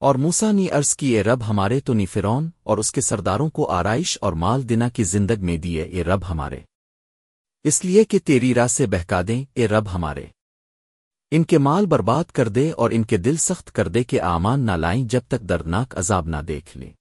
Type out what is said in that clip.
اور موسا نی عرض کی، اے رب ہمارے تو نی فرون اور اس کے سرداروں کو آرائش اور مال دینا کی زندگ میں دیے اے رب ہمارے۔ اس لیے کہ تیری راہ سے بہکا دیں، اے رب ہمارے۔ ان کے مال برباد کر دے اور ان کے دل سخت کر دے کہ آمان نہ لائیں جب تک دردناک عذاب نہ دیکھ لیں۔